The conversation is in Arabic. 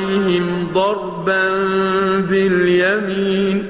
عليهم ضربا باليمين